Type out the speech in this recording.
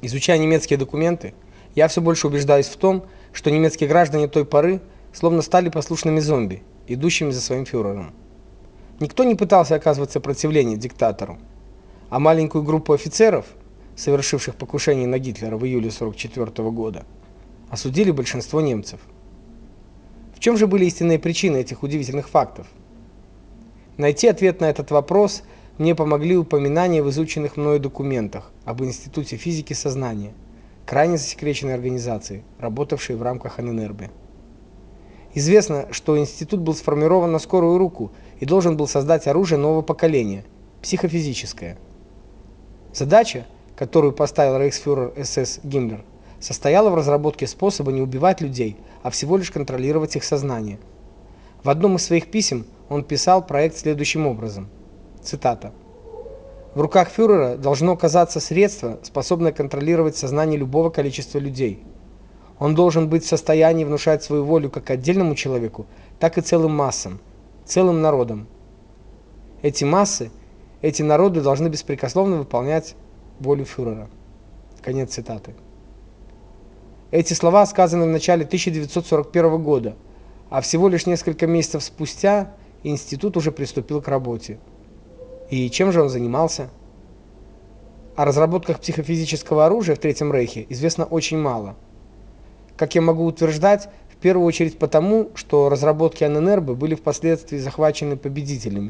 Изучая немецкие документы, я все больше убеждаюсь в том, что немецкие граждане той поры словно стали послушными зомби, идущими за своим фюрером. Никто не пытался оказывать сопротивление диктатору, а маленькую группу офицеров, совершивших покушение на Гитлера в июле 44 года, осудили большинство немцев. В чем же были истинные причины этих удивительных фактов? Найти ответ на этот вопрос – мне помогли упоминания в изученных мною документах об Институте физики сознания, крайне засекреченной организации, работавшей в рамках ННРБ. Известно, что институт был сформирован на скорую руку и должен был создать оружие нового поколения психофизическое. Задача, которую поставил рейхсфюрер СС Гиммлер, состояла в разработке способа не убивать людей, а всего лишь контролировать их сознание. В одном из своих писем он писал проект следующим образом: Цитата. В руках фюрера должно оказаться средство, способное контролировать сознание любого количества людей. Он должен быть в состоянии внушать свою волю как отдельному человеку, так и целым массам, целым народам. Эти массы, эти народы должны беспрекословно выполнять волю фюрера. Конец цитаты. Эти слова сказаны в начале 1941 года, а всего лишь несколько месяцев спустя институт уже приступил к работе. И чем же он занимался? О разработках психофизического оружия в Третьем Рейхе известно очень мало. Как я могу утверждать, в первую очередь потому, что разработки ННРБ были впоследствии захвачены победителями